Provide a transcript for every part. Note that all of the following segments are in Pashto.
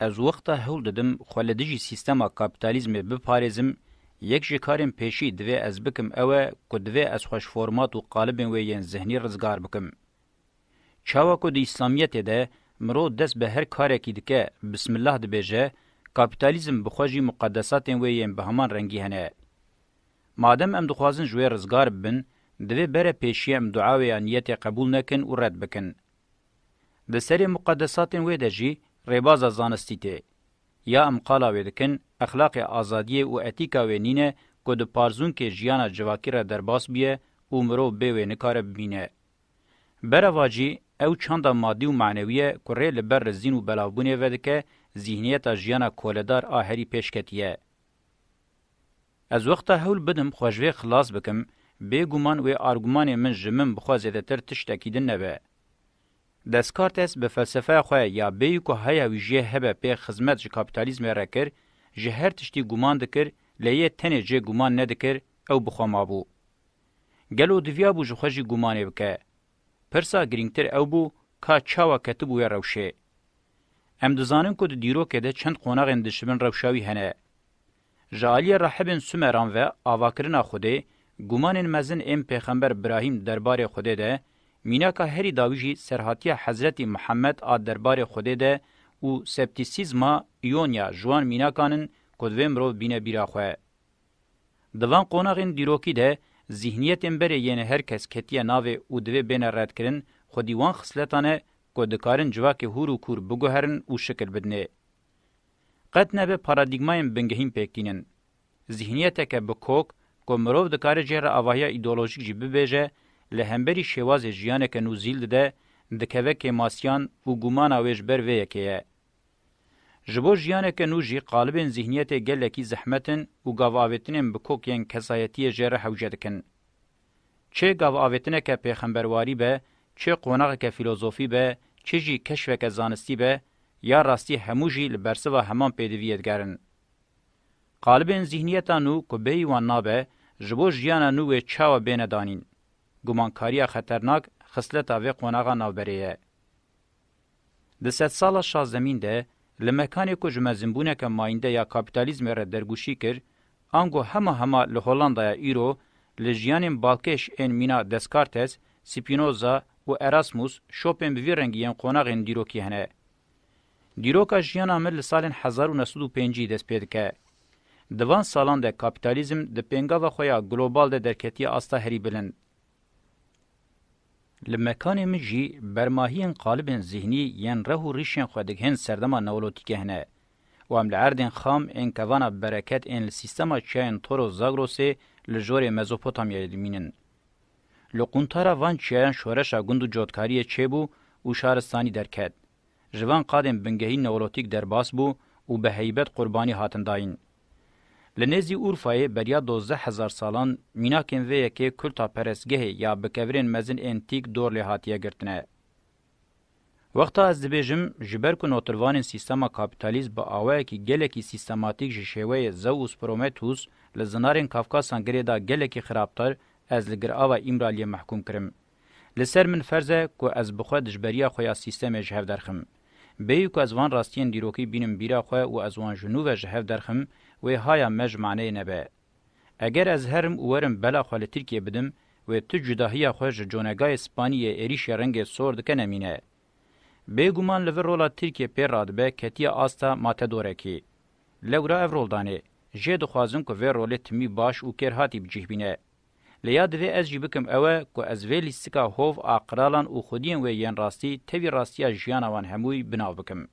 ez wexta hewl didim xwe li dijî sîstema kapîtalîzmê biparêzim yek ji karên pêşî divê ez bikim ew e ku divê ez xweş format û qalibên wê yên zihnî rizgar bikim çawa ku di îslamiyetê de mirov dest bi her karekî dike bismillah dibêje kapîtalîzm bi xwe jî muqedesatên wê yên bi heman rengî hene madem em dixwazin ji wê rizgar bibin divê bere pêşiya em duawê ya niyetê qebûl nekin û red bikin di serê muqedesatên wê de jî ریبازا زانستی ته یا ام قالا وې دکن اخلاق ازادي او اتیکا وې نینه کو د پارزون کې ژوند جواکیره درباس بیه عمرو به وې نکاره بینه برواجی او چند مادی او معنوی کره لبر زین او بلاونه وې دکه ذهنیت ژوند کولدار اهری پیشکتیه از وخت هول بدم خوژوی خلاص بکم بیگومان و ارګومان من جمم بخوازه د تر تشتکیدن نه به دسکارتس به فلسفه خو یا بی کو هيا وی جه هبه په خدمت ج کاپیتالیزم را کر جه هر تشتی ګومان دکر لې تنه جه ګومان نه دکر او بخو ما بو گلو دویا بو جو خوجی ګومان وکه پرسا گرینگتر او بو کا چاوا کتب و روشه ام دزانن کو د دیرو کې د چند قونغ اندشمن روشاوی هنه جالی رحبن سومران و اواکرنا خوده ګومان مزن ام پیغمبر ابراهیم دربار خوده ده میناکا هری داویجی سرحاتی حضرت محمد آ دربار خوده ده او سپتیسیزما یونیا جوان میناکانن کدوه مرو بینه بیرا خواه. دوان قوناغین دیروکی ده ذهنیتن بره یعنی هر کس کتیه ناوه او دوه بینه رد کرن خودی وان خسلتانه کدکارن جواک هورو کور بگوهرن او شکل بدنه. قد نبه پارادیگمایم بنگهیم پکتینن. ذهنیته که بکوک که مرو دکاره جهر آواهیا ایدولوژیک جی ببیجه له همبري شواز جیانه ک نوزیل ده د کوکه ماسیان او ګومان اوج بر وې کې جبو جیانه ک نوجی قالبن ذهنیت گله کی زحمتن او گاواوتنن بکوکین کسایتی جره حوجدکن چه گاواوتنه ک پیغمبرواری به چه قونغه ک فلسفي به چه جی کشف ک زانستی به یا راستی هموجی لبرسوا همان پدویت ګرن قالبن ذهنیتانو کو به و نابه جبو جیانه نو چاو بینه دانین گومانکاریه خطرناک خصلتا وی قوناغا ناوبریه. ده ست سال شازدمین ده لمکانی که جمزنبونه که ماینده یا کپیتالیزم را درگوشی کر، آنگو همه همه لهولاندا یا ایرو، لجیانین بالکش این مینا دسکارتس، سپینوزا و اراسموس شوپن بوی رنگیان قوناغین دیروکی هنه. دیروکا جیان آمد لسالین 1905 دست پیدکه. دوان سالان ده کپیتالیزم ده پنگاوا خویا گلوبال ده درکتی آستا هری بلند. Li mekanê min jî bermahiyên qalibên zihnî yên reh û rîşên xwe digihin serdema newlotîkê hene. Û em li erdên xam ên kevana bereket ên li sîstema çiyayên Toro Zagrosê li jorê Mezopotamyayê dimînin. Li quntara van çiyayan şoreşa gund û cotkariyê çêbû û şaristanî derket. Ji van qadên bingehîn newlotîk derbas bû û bi heybet qurbanî hatin dayîn. لنزی اورفای بریا 12000 سالان میناکن و یکی کلتا پرسگه یا بکورین مزن انتیک دور لهاتیه گرتنه. وقتا از دبیجم جبر کو نوتروان سیستما کاپیتالیزم با اوای کی گلکی سیستماتیک جشوی زوس پرومتوس لزنارن کافکاسان گریدا گلکی خرابتر از لگر اوا امرالی محکوم کرم. لسر من فرزه کو از بخوا دجبریا خویا سیستم جهو درخم. بیو کو از وان راستین دیروکی بینم بیرا خویا و از وان جنوب جهو درخم وی هایا مج معنی نبه اگر از هرم ورم بلا خال ترکیه بدم و تو جداهی خوش جونگای اسپانیه اریش رنگ سور دکنه مینه. بیگومان لور رولا ترکیه پیر رادبه کتیه آستا ماته دوره کی. لورا او رولدانه، جه دخوازم که وی روله تمی باش و کر هاتی بجیه بینه. لیا دوی از جی بکم اوه که از وی لیستکا هوف آقرالان و خودین وی ین راستی تیوی راستیا جیانوان هموی بناو بکم.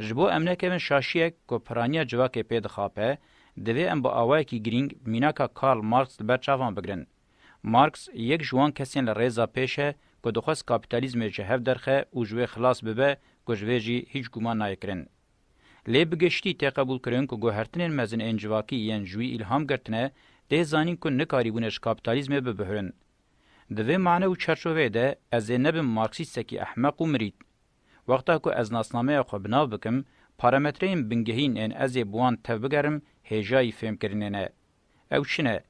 ji bo em nekevin şaşiyek ku piraniya civakê pê dixape divê em bi awayekî girîng mînaka Karl Marx li ber çavan bigirin. Marx yek ji wan kesên li rêza pêşe ku dixwest kapîtalîzmê ji hev derxe û ji wê xilas bibe ku ji wê jî hîç guman nayê kirin. Lê bigiştî tê qebûl kirin ku guhertinên mezin ên civakî yên ji wî îlham girtine tê zanîn ku nikarîbûne ji kapîtalîzmê bibihirin. Divê mane û çerçovê de ez ê nebim marksîstekî ehmeq û mirît. وقتا کو از ناسنامه خو بناو بکم پارامترین بنگهین ان از بوان تبگرم هجای فهم کرننه او شنه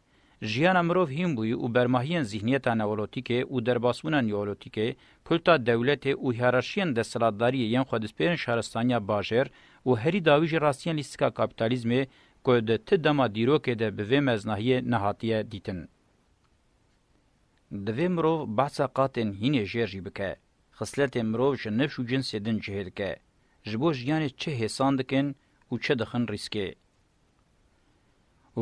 جیانا مروف هیم بوی او برماهین ذهنیتا نولوتیکه او درباسمونا نیولوتیکه کلتا دولت او هیرارشین دستلاتداری یین خودسپیرن شهرستانیا باجر او هری داویج راستین لیستیکا کاپیتالیزمه کو د تدما دیروکه ده به مزنهیه نهاتیه دیتن د ویمرو بحثا قاتن هینه جرجی بکه xisletê mirov ji nef û cinsê din cihê dike ji bo jiyanê çi hêsan dikin û çi dixin rîskê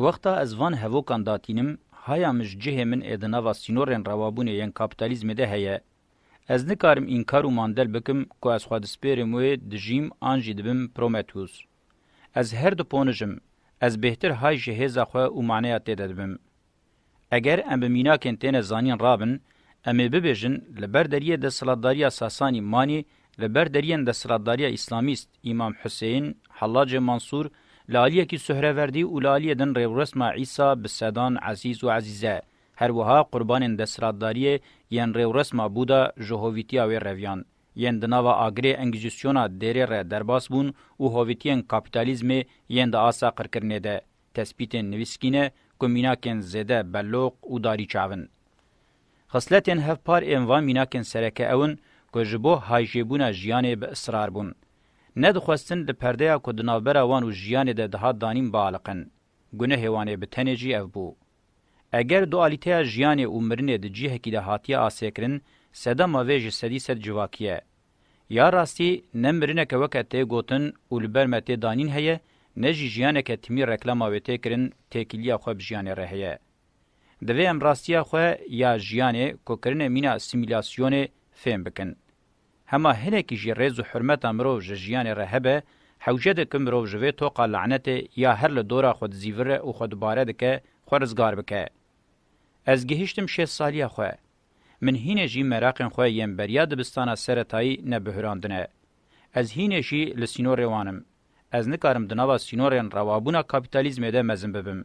wexta ez van hevokan datînim haya mij cihê min ê di nava sînorên rewabûnê yên kapîtalîzmê de heye ez nikarim înkar û mandel bikim ku ez xwe dispêrim wê dijîm an jî dibim prometûs ez her diponijim ez bêhtir hay ji hêza xwe û maneya tê de dibim eger em bi mînakên têne zanîn rabin امې ببیژن لبر دریه د سلطداریا ساسانی مانی لبر دریان د سلطداریا اسلامیست امام حسین حلاج منصور لالیه کی سهره وردی او لالیه دن رورسما عیسی بسدان عزیز و عزیزه هر وها قربان د سلطداریه یان رورسما بودا جوهویتیا و رویان یان د نوا اگری انګیزیسیونا دری ر درباس بون او هوویتین کاپیتالیزم یان د اسا قرکرنه ده تثبیت نویسکینه کومیناکن زده بلوق او داری چاون خصلتên hevpar ên van mînakên sereke ewin ku ji bo hayjêbûna jiyanê bi israr bûn nedixwestin li perdeya ku di navbera wan û jiyanê de dihat danîn bialiqin gunehê wan ê bi tenê jî ev bû eger dualîteya jiyanê û mirinê di cîhekî de hatiye asêkirin sedema vê ji sedî sed civakî ya rastî ne mirineke weke tê gotin û li ber me tê danîn heye ne jî jiyaneke timî reklama wê tê kirin têkiliya xwe bi jiyanê re heye د وی امراستیا خو یا ژیانې کوکرنه مینا سیمولاسیون فهم بکن هما هنه کی جی رز حرمت امرو ژیان رهبه حوجد کم رو جوی تو قلعنت یا هر له دورا خود زیور او خود باره دکه خورزگار بکه از گهشتم 6 سالیه خو من هینه جی مراقن خو یم بریا دبستانه سرتای نه بهراندنه از هینه جی لسینور روانم از نکارم د نوا سینورن روابونه کاپیتالیزم ده مزم ببم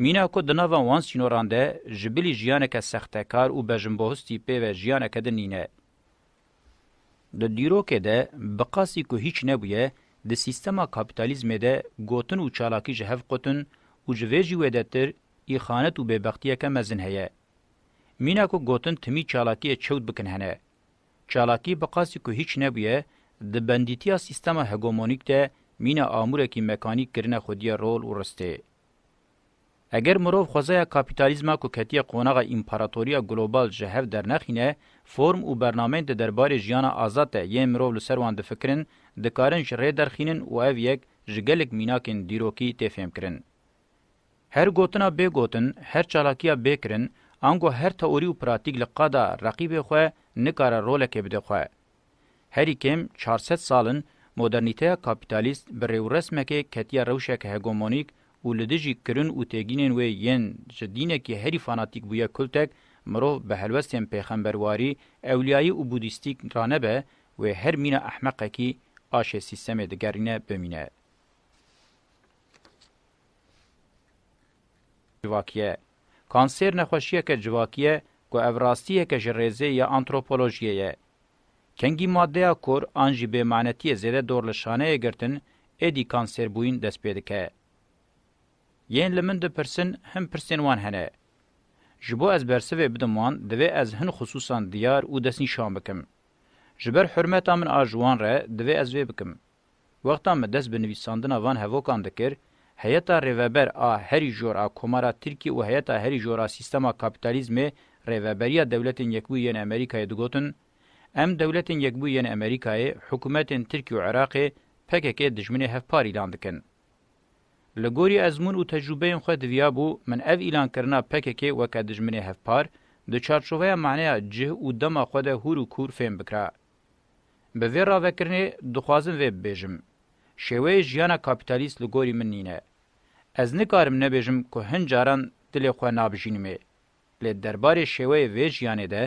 مینا کو د نوو وانس چینوران ده جبلی ژیانه که سخته کار او بجنبوستی په و ژیانه که د نینه د ډیرو کې ده بقاسی کو هیڅ نه بوې د سیستما کاپیتالیزم ده ګوتن او چالاکی جهف قوتن او جویجی ودتر ای خانت او بهبختیه که مزن هيا مینا کو ګوتن تمی چالاکی چود بکن هنه چالاکی بقاسی کو هیڅ نه بوې د بندیتیا سیستما هګومونیک ده مینا امور کی مکانیک کرنه خودی رول ورسته اگر مرو خوځه کاپیتالیزم کو کتیه قونغه امپراتوریا ګلوبال جهف درنخینه فرم او برنامه د دربار جیانا آزاد یم مرو لسروان د فکرن د کارن شری درخینن او اف یک جګلک میناکن دیروکی تفهم کرن هر گوتنا به گوتن هر چالاکیا به کرن انګو هر تئوری او پراتیک لقدا رقیب خو نه کار رول کې بده خو هر کیم 400 سالن مدرنیته کاپیتالیست بر رسمه کې کتیه روشه هګومونیک و لدجی کرن او تگینن وی ین جدینه کی هری فاناتیک بویا کلتک مرو به هلوستن پیغمبرواری اولیای او بودیستیک رانه به و هر مینا احمقه کی آشه سیستم دگرینه بمینه. جواکیه کانسر نخوشیه که جواکیه که اوراستیه که جرزه یا انتروپولوژیه یه. کنگی ماده کور آنجی به معنیتی زیده دورلشانه گرتن ایدی کانسر بوین دست پیده که. یین لمن د پرسن هم پرسن وان هنه جبو از برسوی بدمان دوی از هن خصوصا دیار او دسین شام بکم جبر حرمت امن آجوان ره دوی از وی بکم وقتا م دس بنویساندن وان هوکان دکر هیتا ریوبر آ هری جورا کومارا ترکی و هیتا هری جورا سیستما کاپیتالیزم ریوبریا دولتین یکبو یین امریکای دگوتن ام دولتین یکبو یین امریکای حکومتین ترکی و عراقی پککه دجمنی هفپار ایلان دکن. لە گۆری ئەزمون و تەجروبەیەم خۆ دویا بوو من ئەف ئیلانکردنا پەکێکێ وەکە دژمنی هەفپار دو چارچۆڤەیە مانەیە جه و دەما خۆدە هور و کور فێم بکرا بە وێ ڕاوەکردنێ دخوازم وێ ببێژم شێوەیە ژیانە کاپیتالیست لە گۆری من نینە ئەز نکارم نەبێژم کو هەند جاران دلێ خۆ نابژینمێ لێ دەربارێ شێوەیە وێ ژیانێدە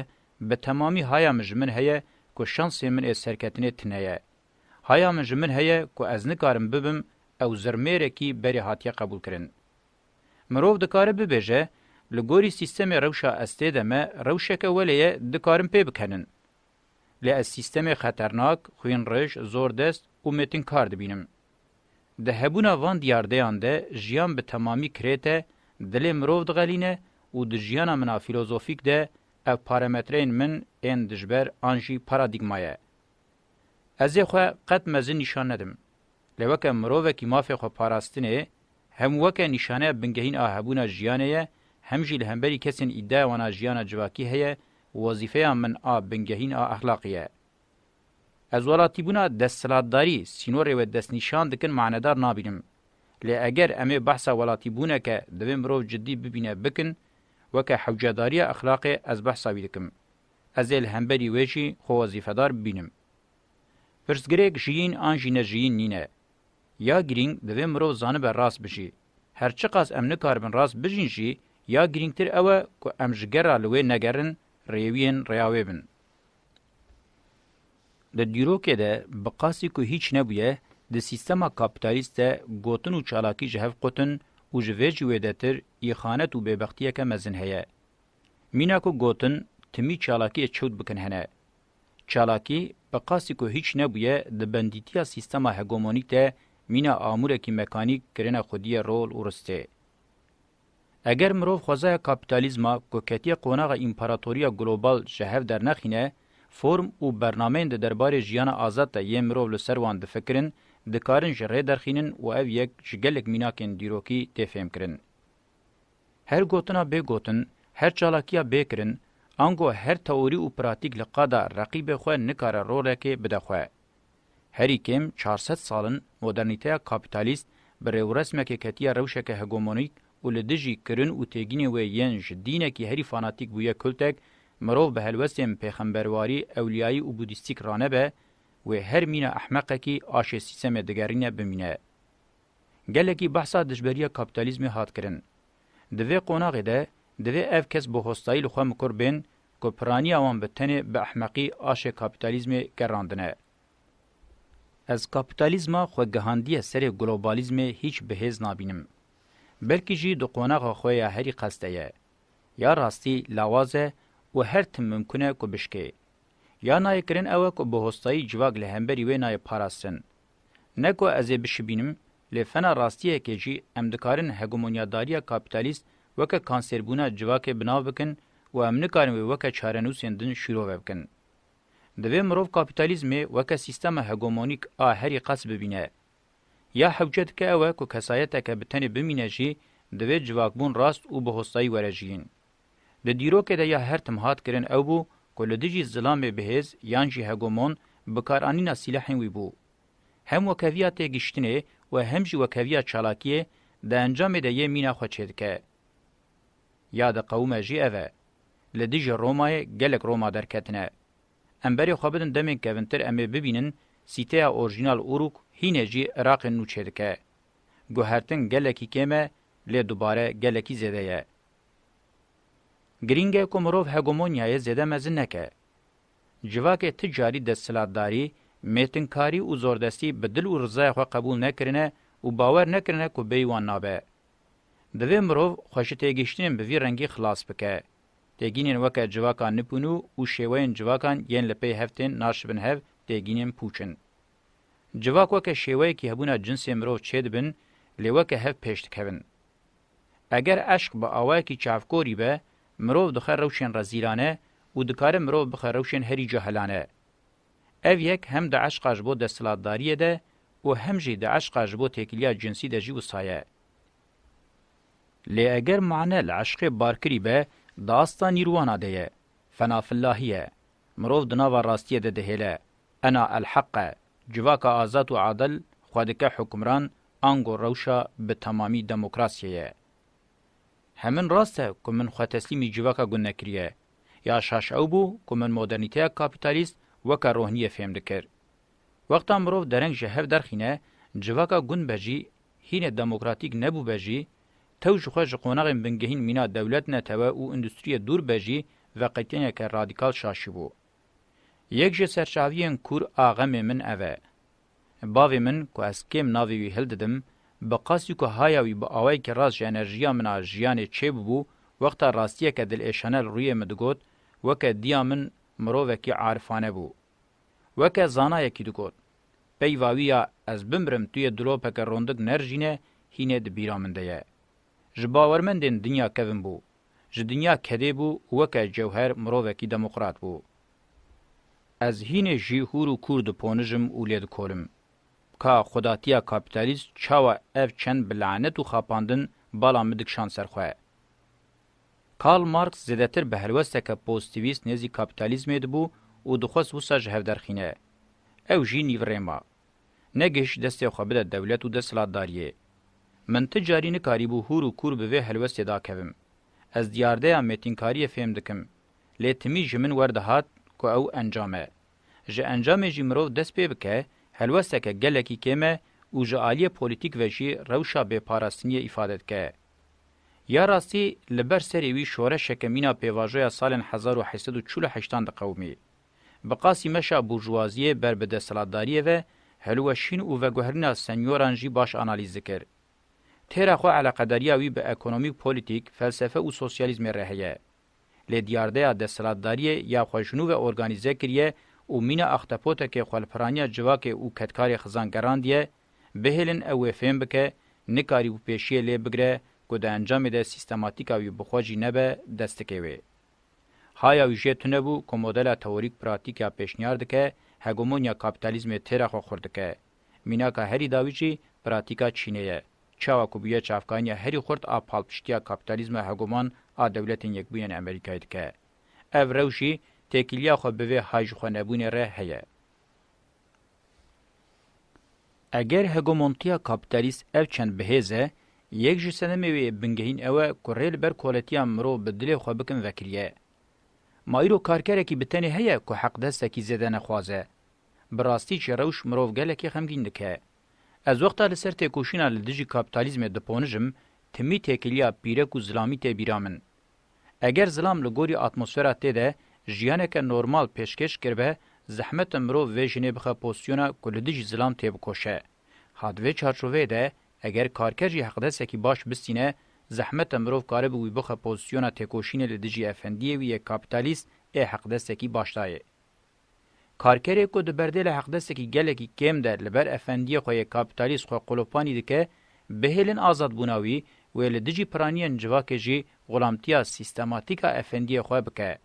بە تەمامی هایا مژ من هەیە کو شانسێ من ئێ سەرکەتنێ تنەیە هایا مژ من هەیە کو ئەز نکارم ببم ew zirmêrekî berê hatiye qebûlkirin. Mirov dikare bibêje, li gorî sîstemê rewşa estê de me rewşeke welêye dikarin pê bikenin. Lê ez sîstemê xeternak, xuyên reş, zor dest û metinkar dibînim. Di hebûna van diyardeyan de jiyan bi temamî kirête, dilê mirov digelîne û di jiyana mina filozofîk de ev parametrên min ên dijber an jî paradigma ye. Ez ê xwe qet mezin nîşan nedim. لوکه مرووکی مافی خو پاراستنه هم وکه نشانه بنگهین آهبونا جیانه هم جیل همبری کسین ایده وانا جیانا جواکی هیه وظیفه من آ بنگهین آ اخلاقیه. از ولاتیبونا دستلاتداری سینور و دستنشان دکن معنادار نابینم. لی اگر امه بحثا ولاتیبونا که دوی مروو جدی ببینه بکن وکه حوجاداری اخلاقی از بحثا بیدکم. از ال همبری ویجی خو وظیفه دار ببینم. پرسگریک جیین آنجی نجیین نینه. یا گرینگ دوی مرو زانبه راست بجی. هرچی قاس ام نکاربن راست بجین جی یا گرینگتر اوه که ام جگره لوی نگرن ریوین ریاوی بن. د دیروکه ده بقاسی که هیچ نبویه د سیستما کاپیتالیست گوتن و چالاکی جهف قوتن و جوه جوه دتر ای خانت و بیبختیه که مزن هیه. مینا که گوتن تمی چالاکی چود بکن هنه. چالاکی بقاسی که هیچ نبویه د بندیتیا سیستما هگومونیک ده مینا آمورکی مکانیک کرنه خودی رول ورسته. اگر مرو خوازه کاپیتالیزما کوکتی قوناغ امپراتوریا گلوبال شهر در نخینه فرم او برنامه د دربار ژیان آزاد ته یم مرو له سروان د فکرین د کارن جره درخینن او اف یک شګلک میناکن دیروکی تفهم کرن هر گوتنا به گوتن هر چالاکیا به کرن انگو هر تئوری او پراتیک لقدا رقیب خو نه کار رول کې بدخوه هری کم 400 سالن مدرنیته کاپیتالیست بر رسمه کتیه روشک هگمونیک او لدجی کرن او تگینه و یان جدینه کی هری فاناتیک بویا کلتک مرو به هلوسم پیغمبرواری اولیای او بودیستیک رانه به و هر مینا احمقه کی آش سیستم دگرینه بمینه گلکی بحثا دجبریه کاپیتالیزم هات کرن دوی قوناغه ده دوی اف کس بو هستایل خو مکربن کو پرانی اوان به تنه به احمقی آش کاپیتالیزم گراندنه از کاپیتالیزما خو گهاندی سر گلوبالیزم هیچ بهز نابینم بلکې جی د قونغه خو یا هری قسته یا راستی لوازه و هر تم ممکنه کو بشکه یا نای کرن او کو بهستای جواگ له همبری و نای پاراستن نکو از بشبینم لفنا راستیه کې جی امدکارن هګومونیا داریا کاپیتالیست وکه کانسربونا جواکه بناو بکن و امنکارن وکه چارنوسین دن شروع وکن دوی مرو کاپیتالیزم وک سیستم هگمونیک ا هری قصب ببینه یا حوجت که او کو کسایت که بتنی بمینه جی دوی جواکبون راست او به هوستای ورجین د دیرو کې د یا هر تمهات کرن او بو کول دجی ظلم بهز یان جی هگمون بکارانی نسلح وی بو هم وکویات گشتنه و هم جی وکویات چالاکیه د انجام د یمینه خو چدکه یا د قومه جی اوه لدیج رومای گلک روما درکتنه ام بری خو بدن دمه کوینتر امه ببینن سیته اورجینال اوروک هینه جی عراق نو چدکه گوهرتن گلکی کمه لی دوباره گلکی زده یه. گرینگه کمروف هگومونیای زده مزن نکه. جواک تجاری دستلاتداری، میتنکاری و زوردستی به دل و رضای خواه قبول نکرنه و باور نکرنه که بیوان نابه. دوی مروف خوشتگیشتین به وی رنگی خلاص بکه. دگینین وکه جواکان نپونو او شیوین جواکان ین لپی هفتن ناشبن هف دگینین پوچن. جواک وکه شیوه کی هبونا جنس مروف چید بن لوکه هف پیشت کبن. اگر عشق با آوه کی چافکوری به مروف دخر روشن رزیلانه او دکار مروف بخر روشن هری جهلانه. او یک هم د عشق اجبو د سلادداریه ده او هم جی د عشق اجبو تکلیه جنسی ده جی وسایه. لی اگر معنی العشق بارکری به با داستا نیروانا ده فنا فلاهیه مروف دناوا راستیه ده دهله انا الحق جواک آزاد و عادل خودکه حکمران انگو روشا به تمامی دموکراسیه همین راسته که من خواه تسلیمی جواکا گونه کریه یا شاش او بو که من مدرنیتیا کپیتالیست وکا روحنیه فهم دکر. وقتا مروف درنگ جهف درخینه جواکا گون بجی هین دموکراتیک نبو بجی توج خو ژ قونغ بنګهین مینا دولت نه توا او اندستری دور بجی و قتین ک رادیکال شاشی بو یک ژ سرچاوین کور اغم من اوه باوی من کو اسکیم ناوی وی هل ددم بقاسی کو هایوی با اوای ک راز انرژیا منا جیان چه بو وقت راستیه ک دل اشانل روی مدگوت وک دیامن مرو وکی عارفانه بو وک زانا یکی دگوت پیواویا از بمرم توی دلو پک روندک نرژینه هینه د بیرامنده ji bawermendên dinya kevin bû ji dinya kedê bû weke cewher mirovekî demokrat bû ez hînê jî hûr û kûr diponijim û lê dikolim ka xudatiya kapîtalîst çawa ev çend bi lanet û xapandin bala min dikşan ser xwe Karl Marx zêdetir bi helwesteke pozitivîst nêzî kapîtalîzmê dibû û dixwest wisa ji hevderxîne ew jî nîvrêma negeh ji destê xwe bide dewlet û dest silatdariyê من ته جاری نه کاری بو هورو کور به هلوست دا کوم از دیارده امتین کاری فهم دکم لیتمی جمن ورده هات کو او انجامه ژ انجام جمرو دس په بکه هلوسته که گلکی کمه او ژ عالی پولیټیک وشي روشا به پاراستنی ifade که یا راستی لبر سری وی شوره شکمینا پیواژه سال 1848 د قومي بقاسی مشا بورژوازیه بر بده سلاداریه و هلوشین او وګهرنا سنیورانجی باش انالیز کرد تیر خو علاقه وی به اکونومیک پولیتیک فلسفه او سوسیالیزم رهیه لی دیارده د سلاداری یا خوشنو و ارګانیزه کړی او مینا اختپوته کې خپلپرانی جواکه او کټکار خزانګران دی بهلن او فهم بکې نکاری او پېشی لی بګره کو د انجام د سیستماتیک او بخوجی نه به دستکې وي هایا ویژتونه بو کومودل تئوریک پراتیکا پیشنیار دکې هګومونیا کاپیتالیزم تیر خو خورد کې مینا کا هری داویچی پراتیکا چینه çava kubiye çavkaniya heri xurt a palpiştiya kapitalizme heguman a devletên yekbûyên Amerîkayê dike. Ev rewşî têkiliya xwe bi vê hayjixwenebûnê re heye. Eger hegemontiya kapitalîst ev çend bihêze, yek ji senemê wê bingehîn ew e ku rê li ber koletiya mirov bi dilê xwe bikin vekiliye. Maîro karkerekî bi tenê heye ku heqdestekî zêde nexwaze. Bi rastî çi rewş mirov gelekî xemgîn dike. Ez wexta li ser têkoşîna li dijî kapitalizmê diponijim, timî têkiliya pîrek û zilamî tê bîra min. Eger zilam li gorî atmosfera tê de jiyaneke normal pêşkeş kirbe, zehmetên mirov vê jinê bixe pozisyona ku li dijî zilam tê bikoşe. Had vê çarçoveyê de eger karker jî heqdesekî baş bistîne, zehmetên mirov karibe wî bixe pozisyona têkoşînê li dijî efendiyê wî yê kapitalîst ê heqdesekî baş daye. کارکری کو د بردل حق دسته کی گله کی کم در لبر افندی خو کاپیتالیست خو قلوپانی دکه بهلن آزاد بوناوی ویل دجی پرانین جواکه جی غلامتیا سیستماتیکا افندی خو بکه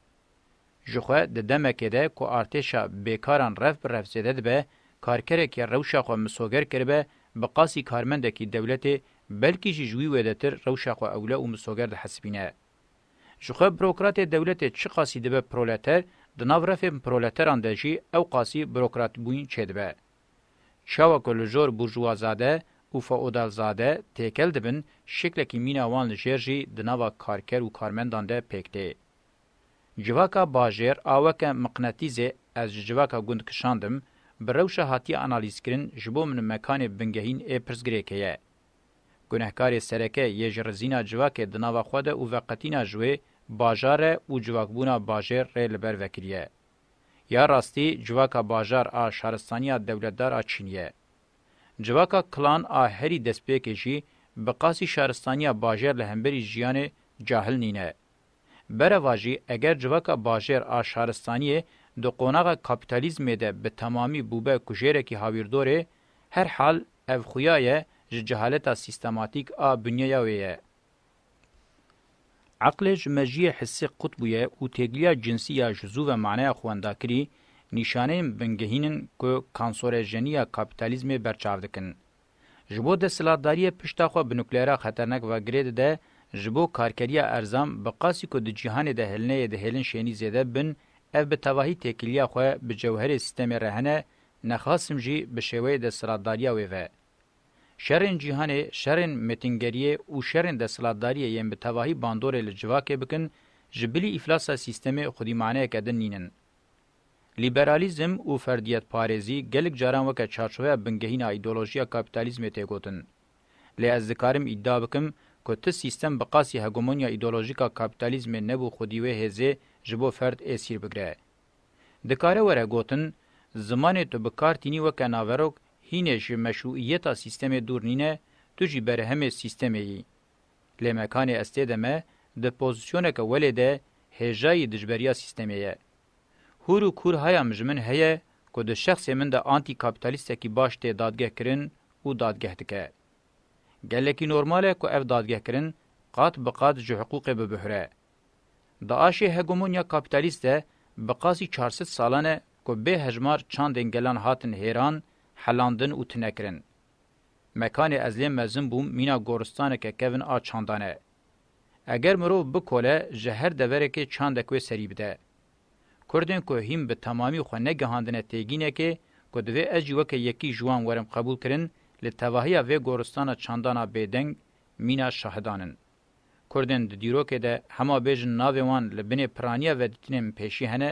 جخه د دمکه ده کو ارتشا بیکاران رف بر رف زده به کارکری کی روشا خو مسوګر کربه بقاسی کارمند کی دولت بلکی جی جوی ودتر روشا خو اوله او مسوګر د حسبینه جخه بروکرات دولت چی قاسی ده به پرولتر Di nav refên proleteran de jî ew qasî bürokratbûyîn çêdibe. Şeva ku li jor burjuwazade û feodalzade têkel dibin, şeklekî mîna wan li jêr jî di nava karker û karmendan de pêk tê. Civaka bajêr aweke miqnetîzê ez ji civaka gund kişandim, bi rewşa hatiye analîzkirin ji bo min mekanê bingehîn ê pirsgirêke ye. Gunehkarê sereke yê ji rizîna civakê di nava xwe de û veqetîna ji wê bajare û civakbûna bajêr rê li ber vekiriye. Ya rastî civaka bajar a şaristaniya dewletdar a Çînye. Civaka klan a herî destpêkê jî bi qasî şaristaniya bajer li hemberî jiyanê cahil nîne. Bereva jî eger civaka bajer a şaristaniyê di qonaxa kapitalizmê de bi tamamî bûbe kujerekî hawirdorê, her hal ev xuya ye ji cehaleta sîstematîk a bünyaya wê ye. عقل جمجی حسی قط بویه و تگلیا جنسی یا جزو و معنی خوانداکری نشانه بنگهینن که کانسورژنیا کپیتالیزم برچاو دکن. جبو د سلاداری پشتا خو بنوکلیرا خطرناک و گرید ده جبو کارکریا ارزام بقاسی که د جهان ده هلنه ده هلن شینی زیده بن اف به تواهی تکلیا خو به جوهر سیستم رهنه نخاسم جی به شوی د سلاداریا ویوه. شرن جیهانه شرن متنگریه او شرن د سلاداریه یم به تواهی باندور له جواکه بکن جبلی افلاس سیستم خودیمانه کدن نینن لیبرالیزم او فردیت پارێزی gelek caran weke çarçoya bingehîna îdeolojiya kapitalizmê têgotin. Lê ez dikarim îdia bikim ku ti sîstem bi qasî hegemonya îdeolojika kapitalizmê nebû xudî wê hêzê ji bo ferd êsîr bigire. Dikare were gotin, zimanê tu bi kar tînî weke naverok هینه جه مشروعیتا سیستم دورنینه تو جی بر همه سیستمه یی. لی مکان استه دمه ده پوزیشونه که ولی ده هجای دجبریا سیستمه یه. هورو کور هایا مجمن هیه که ده شخص من ده آنتی کابیتالیسته کی باش ده دادگه کرن و دادگه دکه. گلکی نورماله که اف دادگه کرن قات بقات جو حقوق به بهره. ده آشه هگومونیا کابیتالیسته بقاسی 400 سالانه که به هجمار چاند انگلان هاتن هیران حلاندن او تنکرن. مکان از لیم مزن بوم مینا گورستانک کون آ چاندانه. اگر مرو بکوله جهر دورکه چاندکوی سری بده. کردن که هیم به تمامی خو نگهاندنه تیگینه که که دوی اجی وکه یکی جوان ورم قبول کرن لتواهی و گورستان چاندانا بیدنگ مینا شهدانن. کردن د دیروکه ده هما بیژن ناویوان لبنه پرانیه و دتنیم پیشی هنه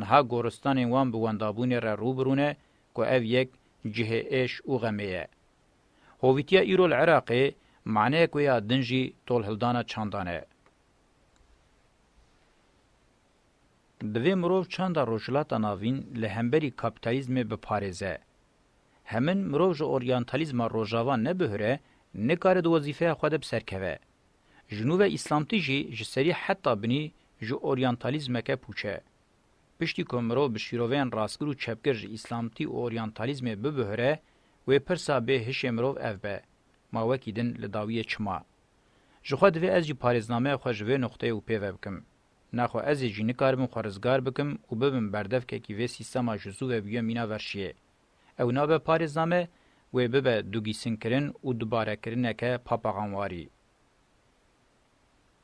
نها گورستان وان بواندابونه را روبرونه که او یک جهه ايش او غميه هويتيا ايرو العراقي معنی کویا دنجی تول هلدانا چاندانه دوی مروف چاندا روشلاتا ناوین لهمبری کپیتالیزم به پارزه همین مروف جو اورینتالیزم روجاوا نه بهره نه کار د وظیفه خود بسرکوه جنوب اسلامتی جی جسری حتی بنی جو اورینتالیزم که پوچه پشتی که مرو به شیروین راستگر و چپگر جی اسلامتی و اورینتالیزم ببهره و پرسا به هشه مرو او به. ما وکی دن لداویه چما. جخوا دوی از جی پارزنامه خوش به نقطه او پیوه بکم. نخو از جی نکارم خورزگار بکم و ببم بردف که کی وی سیستما جزو و بیو مینا ورشیه. او نابه پارزنامه و ببه دوگیسن کرن و دوباره کرنه که پاپاغانواری.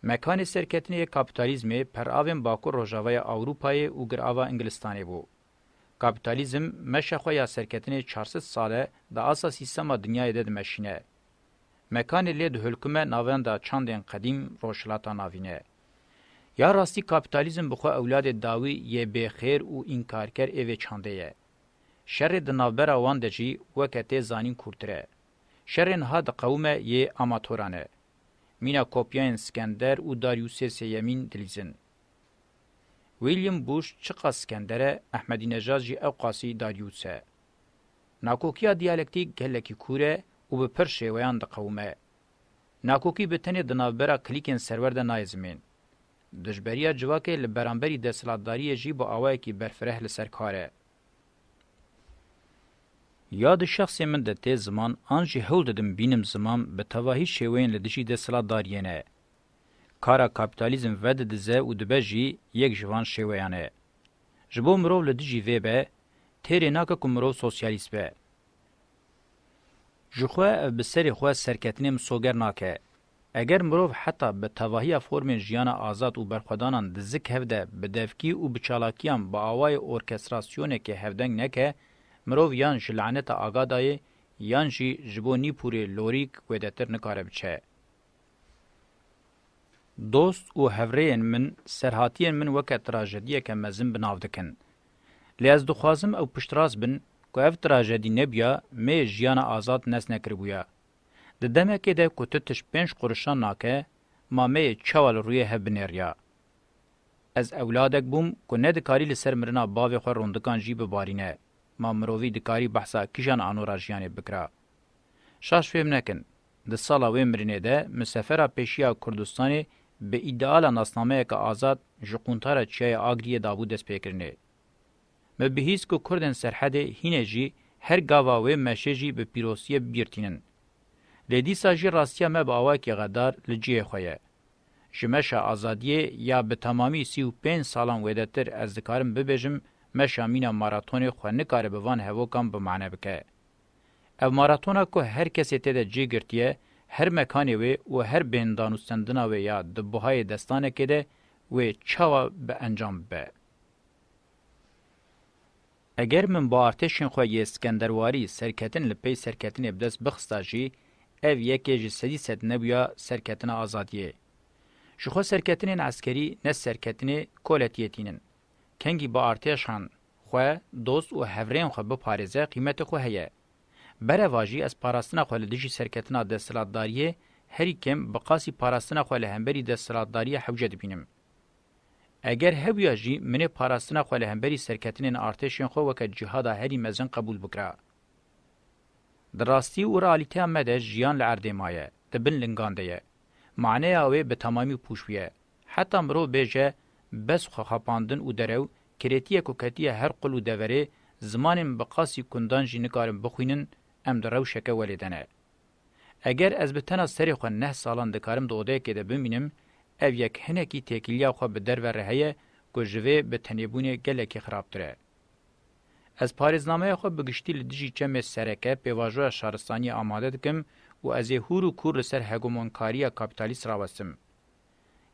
مکان سرکتنی کاپیتالیزم پر آوین باکو روژاوی اوروپای او گراوا انگلستانی بو. کاپیتالیزم مشخوا یا سرکتنی 400 ساله دا اسا سیستما دنیای ده مشینه. مکان لید هلکمه ناوین دا چندین قدیم روشلاتا ناوینه. یا راستی کاپیتالیزم بخو اولاد داوی یه بخیر او انکارکر اوه چانده یه. شر د نوبر اوان د جی وکته زانین کورتره شرن ها د قومه ی اماتورانه Mina kopyan Skender û Daryusê sêyemîn dilîzin. William Bush çiqa Skendere Ehmedînejad jî ew qasî Daryus e. Nakokiya diyalektîk gelekî kûre û bi pir şêweyan diqewme. Nakokî bi tenê di navbera klîkên serwer de nayizmên. Dijberiya civakê li beramberî desthilatdariyê jî bi awayekî berfireh li ser kar e. یا د شخص من د تیز زمان آن جه هول ددم بینم زمان به تواهی شوین لدشی ده سلا دارینه. کارا کپیتالیزم ود دزه و دبه جی یک جوان شوینه. جبو مروو لدجی وی به تیری ناکه که مروو سوسیالیست به. جخوا به سری خوا سرکتنیم سوگر ناکه. اگر مرو حتی به تواهی فرم جیان آزاد او برخدانان دزک هفده به دفکی او بچالاکیان با آوای اورکستراسیونه که هفدنگ نکه مرو یان ش لعنت آگادای یان شی جبونی پوری لوریک ودتر نکارم چه دوست او هورین من سرحاتین من وکه تراژدیه که مزم بناو دکن لیاز دخوازم او پشتراز بن کو اف تراژدی نبیا می جیان آزاد نس نکربویا د دمکه ده کوته تش پنج قرشان ناکه ما می چوال روی هبنریا از اولادک بوم کو ندکاری لسر مرنا باوی خو روندکان جیب بارینه ما مرووی دکاری بحثا کجان آنو راجیانه بکرا. شاش فهم نکن. د سالا و مرینه ده مسافر پیشیا کردستان به ایدئال ناسنامه که آزاد جقونتار چای آگری داوود دست پیکرنه. مبهیز که کردن سرحد هینه جی هر گاوا و مشه جی به پیروسیه بیرتینن. لیدی ساجی راستیا مب آوا که غدار لجیه خویه. جمعش آزادیه یا به تمامی سی و پین سالان ویدتر از دکارم ببیجم مشامینا ماراتون خو نه کار به وان هوکم به معنی بکه او ماراتون کو هر کس ته د جی ګرتیه هر مکان وی او هر بندانو سندنا وی یا د بهای دستانه کده و چاوا به انجام به اگر من با ارتشین خو اسکندرواری سرکتن لپی سرکتن ابدس بخستاجی ev yekê ji sedî sed nebûya serketina azadiyê. Ji xwe serketinên eskerî ne serketinê koletiyetînin. کنگی با ارتشان خو دوست او هورین خو به پاریزه قیمت خو هيا بره واجی از پاراستنا خو لدیجی سرکتنا د سلاداریه هری کم بقاسی پاراستنا خو له همبری د سلاداریه حوجت بینم اگر هبیا جی منه پاراستنا خو له همبری سرکتنین ارتشین خو وک جهاد هری مزن قبول بکرا دراستی او رالیته مده جیان لعردمایه تبن لنگاندیه معنی اوی به تمامی پوشویه حتی مرو بیجه بس خو خپاندن او درو کرتیه کو کتیه هر قلو دوره زمان بقاسی کندان جی نکارم بخوینن ام درو شکه ولیدنه اگر از بتنا سری خو نه سالان دکارم دوده کې ده بمینم اف یک هنکی تکیلیا خو به در و رهیه کو جوی به تنیبونه گلکی خرابتره از پاریزنامه خو بگشتی لدیجی چمه سرکه پیواژو شارستانی آماده دکم و از هورو کور سر هګومونکاریه کاپیتالیست راوسم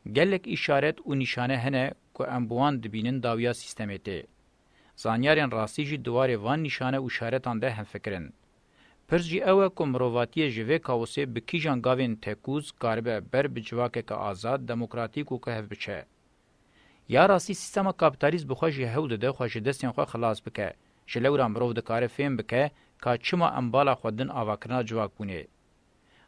gelek işaret û nîşane hene ku em bi wan dibînin dawiya sîstemê tê. Zanyarên rastî jî diwarê van nîşane û işaretan de hemfikirin. Pir jî ew e ku mirovatiye ji vê kaosê bi kîjan gavên tekûz karibe ber bi civakeke azad, demokratîk û ku hev biçe. Ya rastî sîstema kapitalîst bi xwe jî hewl dide xwe ji destên xwe xilas bike, ji lewra mirov dikare fêm bike ka çima embala xwe din avakirina civakbûnê.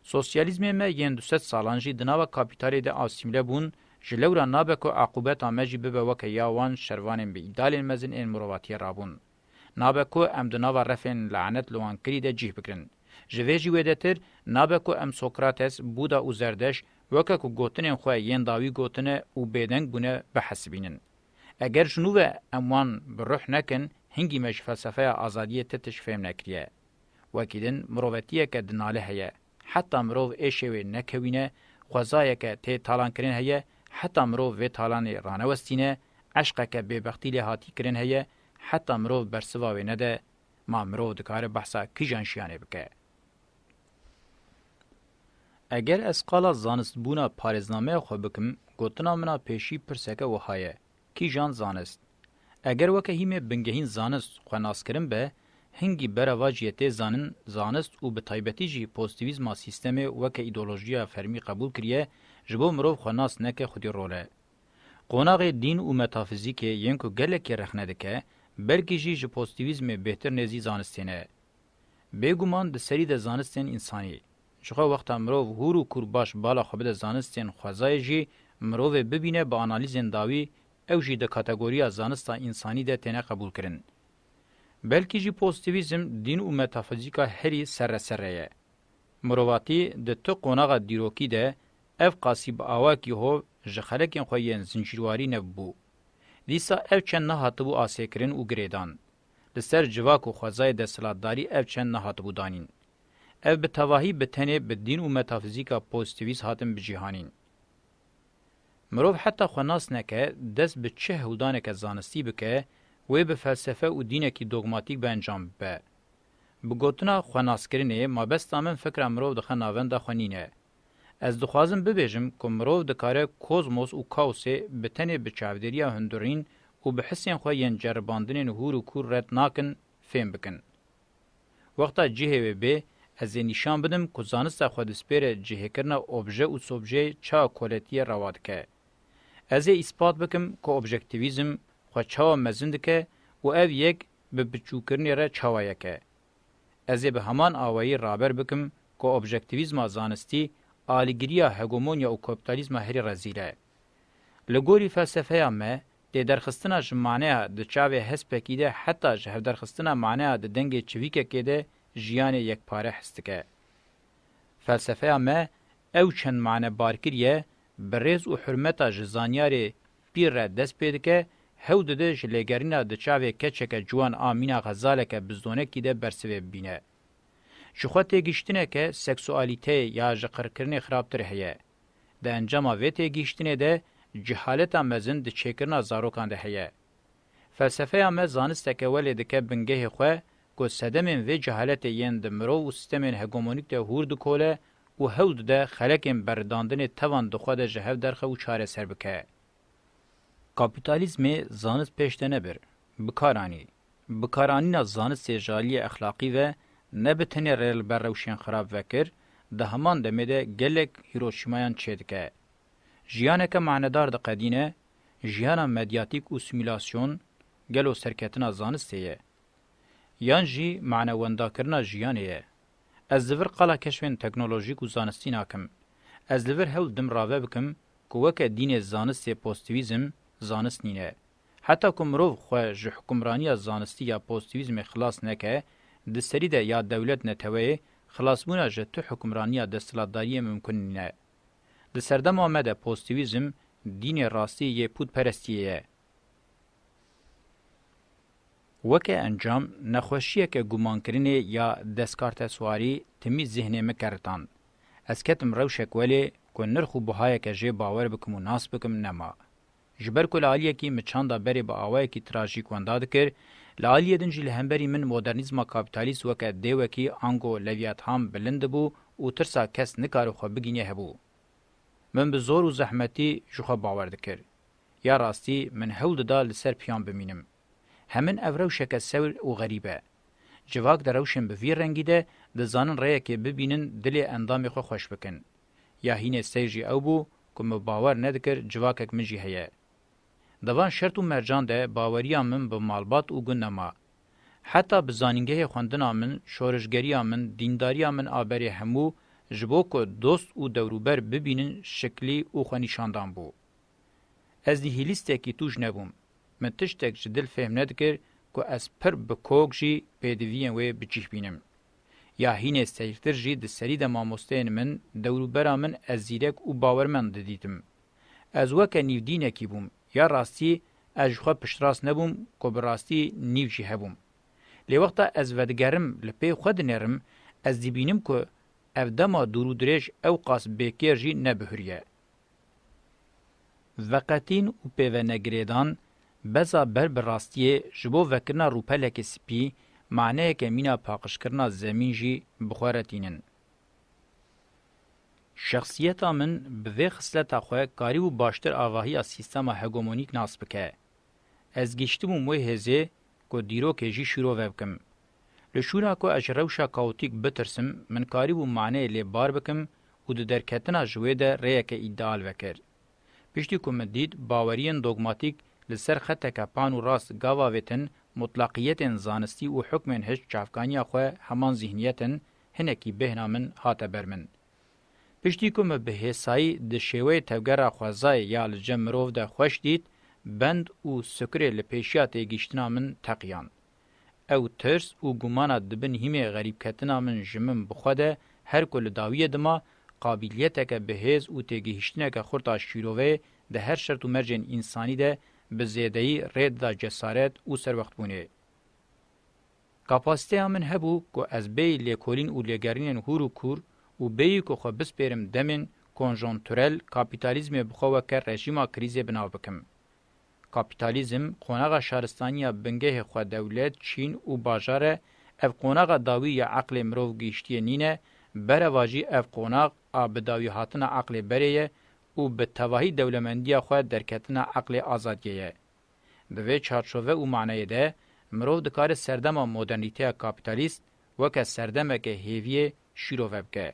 سوسیالیزم ما یند 200 سالان جی دناوه کاپیتالی ده اسیمله بون جلورا نابکو عقوبت امجی به وک یاوان شروانن به ایدال مزن ان مرواتی رابون نابکو ام دناوه رفن لعنت لوان کری ده جی بکرن جوی جی ودتر نابکو ام سوکراتس بودا او زردش وک کو گوتنن خو ینداوی گوتنه او بدنگ بونه به حسبینن اگر شنو اموان بروح نکن هنگی مش فلسفه آزادیت تتش فهم نکریه وکیدن مروتیه که دناله هیه حتی مرو ایشوی نکوینه خوازایه که ته تالان کرن هيا حتی مرو و تالان رانوستینه عشق که به بختی له هاتی کرن هيا حتی مرو برسوا و نه ده ما مرو د کار بحثا کی جان شیانه بکه اگر از قالا زانست بونا پارزنامه خو بکم گوتنا منا پیشی پرسکه وهایه کی جان زانست اگر وکه هیمه بنگهین زانست خو ناس کرن به hingî bereva jiyê tê zanin zanist û bi taybetî jî pozitivîzma sîstemê weke îdeolojiya fermî qebûl kiriye ji bo mirov xwe nas neke xwedî role. Qonaxê dîn û metafîzîkê yên ku gelekê rexne dike, belkî jî ji pozitivîzmê bêhtir nêzî zanistêne. Bêguman di serî de zanistên însanî. Ji xwe wexta mirov hûr û kur baş bala xwe bide zanistên xwezayê jî mirovê bibîne bi analîzên dawî ew jî di kategoriya zanista însanî de têne qebûlkirin. بلکې جی پوزټیویزم دین او متافیزیکا هری سره سره مرواتي د تو قونغه دیروکی ده اف قاسب اوا کی هو ژخلکین خو یین زنجیرواری نه بو دیسا اف چن نه هاتبو اسیکرین او ګریدان لسر جوا کو خوځای د سلاداری اف چن نه هاتبو دانین اف به توهی به تنه به دین او متافیزیکا پوزټیویز هاتم به جهانین مرو حتی خناس نکه دس به چه هودانه که زانستی بکه وی به فلسفه او دینکی دوگماتیک به انجام به. بگوتنا خواناسکرینه مابستا من فکر امرو دخه ناوند خوانینه. از دخوازم ببیجم که مروو دکاره کوزموس و کاوسه به تنه به چاودریا هندورین و به حسین خواه ین جرباندنین هور و کور رد ناکن فهم بکن. وقتا جهه و به از نشان بدم که زانستا خواه دسپیره جهه کرنا اوبژه و سوبژه چا کولتی رواد که. از اثبات بکم که اوبژکتیویزم، خو چاوا مزند که و او یک به بچوکرنی را چاوا یکه. از به همان آوایی رابر بکم که اوبژکتیویزم زانستی آلیگریا هگومونیا و کپیتالیزم هری رزیله. لګوري فلسفه مې د درخستنه معنی د چاوي هسپکې ده حتی جه درخستنه معنی د دنګ چويکه کې ده ژوند یک پاره هستکه فلسفه مې او چن معنی بارکریه برز او حرمت ژزانیاري پیر دست پېدکه هەو دەدە ji lêgerîna di çavê keçeke ciwan a mîna xezaleke bizdonekî de bersivê bîne ji xwe têgîştineke seksualiteyê ya ji qirkirinê xirabtir heye di encama vê têgîştinê de cihaleta mezin di çêkirina zarokan de heye felsefeya me zanisteke welê dike bingehê xwe ku sedemên vê cihaletê yên di mirov û sistemên hegemonîk de hûr dikole û hewl dide xelekên berdandinê tevan dixwe de ji hev derxe û çareser bike Kapitalizmê zanist pêşte nebir, bikaranî. Bikaranîna zanist ê jaliye exlaqî ve ne bi tenê rêlber rewşên xirab vekir, di heman demê de gelek Hiroşîmayan çê dike. Jiyaneke manedar diqedîne, jiyana medyatîk û simülasyon gelo serketina zanistê ye. Yan jî manewendakirina jiyanê ye. Ez li vir qala keşfên teknolojîk û zanistî nakim. Ez li vir hewl dim rave bikim ku weke dînê zanistê pozitivîzm, زانستنینه حتی که مروف خواه جه حکمرانی زانستی یا پوزیتیویزم خلاص نکه د سری ده یا دولت نتوی خلاصبونه جه تو حکمرانی دستلاتداری ممکن نه د سردم آمده پوزیتیویزم دین راستی یه پود پرستیه وکه انجام نخوشیه که گمانکرینه یا دستکارت سواری تمی ذهنه مکرتان از کتم روشک ولی که نرخ و بهایه که جه باور بکم و ناس بکم نما. جبر کول عالیه کی مچاندا بری با اوای کی تراژیک وندا دکر لالیه دن جله همبری من مدرنیزم کاپیتالیست وک دی وکی انگو لویات هم بلند بو او ترسا کس نکار خو بگینه هبو من به زور و زحمتی جوخه باور دکر یا راستی من هول دال سر پیان بمینم همن اورو شکه سور او غریبه جواک دروشن به وی رنگی ده د زانن ریا کې ببینن دلی اندام خو خوش بکن یا هینه سیجی او بو کوم باور ندکر جواکک منجی هيا Devan şert û mercan de baweriya min bi malbat û gunema. ma. Heta bi zanîngehê xwendina min, şorijgeriya min, dîndariya min aberê hemû ji bo ku dost û dewrûber bibînin şeklî û xwenîşandan bû. Ez nihîlîstekî tûj nebûm. Min tiştek ji dil fêm nedikir ku ez pir bi kog jî pêdiviyên wê bicih bînim. Ya hînê seyirtir jî di serî de mamosteyên min, dewrûbera min ez zîrek û bawermend didîtim. Ez weke nîvdînekî bûm, یا راستی اج خو پشتراس نبوم کو براستی نیو جی هبوم لی وخت از ودگرم لپی خود نرم از دیبینم کو افدما درو درج او قاس بکر جی نبهریه وقتین او په ونګریدان بزا بر براستی جبو وکنا روپلک سپی معنی که مینا پاقش کرنا زمین جی بخورتینن Şexsiyeta min bi vê xisleta xwe karî û baştir avahiya sîstema hegemonîk nas bike. Ez giştibûm wê hêzê ku dîrokê jî şîro vebkim. Li şûna ku ez ji rewşa kaotîk bitirsim, min karî û maneyê lê bar bikim û di derketina ji wê de rêyeke îdeal vekir. Piştî ku min dît, baweriyên dogmatîk li ser xeteke pan û rast gava vêtin, mutlaqiyetên zanistî û hukmên hişt çavkaniya xwe heman zihniyetin hinekî bêhna min hate ber min. پشتی کوم به حسای د شوی تګره خوځای یا لجمرو د خوش دید بند او سکر له پېشیات گیشتنامن تقیان او ترس او ګمانه دبن هیمه غریب کتنامن جمن بخوده هر کول داویه دما قابلیت که بهز او تګهشتنه که خورتا شیروه د هر شرط مرجن انسانی ده به زیدهی رد دا جسارت او سر وخت بونه کاپاسته امن هبو کو از بی لیکولین او لګرین هورو کور û bêyî ku xwe bispêrim demên konjonturel kapîtalîzmê bi xwe weke rejîma krîzê binav bikim. Kapîtalîzm, qonaxa şaristaniya bingehê xwe dewlet, çîn û bajar e, ev qonaxa dawî ya aqlê mirov gîştiye nîne, bereva jî ev qonaq a bi dawî hatina aqlê berê ye û bi tevahî dewlemendiya xwe derketina aqlê azadiye ye. Bi vê çarçove û maneyê de, mirov dikare serdema modernîteya kapîtalîst weke serdemeke hêviyê şîrove bike.